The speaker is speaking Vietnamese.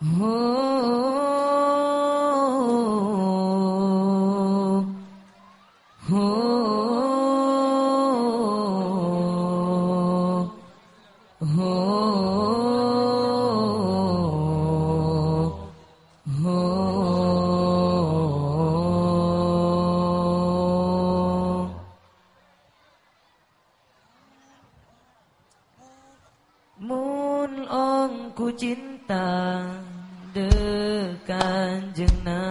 Mun ong ku cinta datang dekan jenang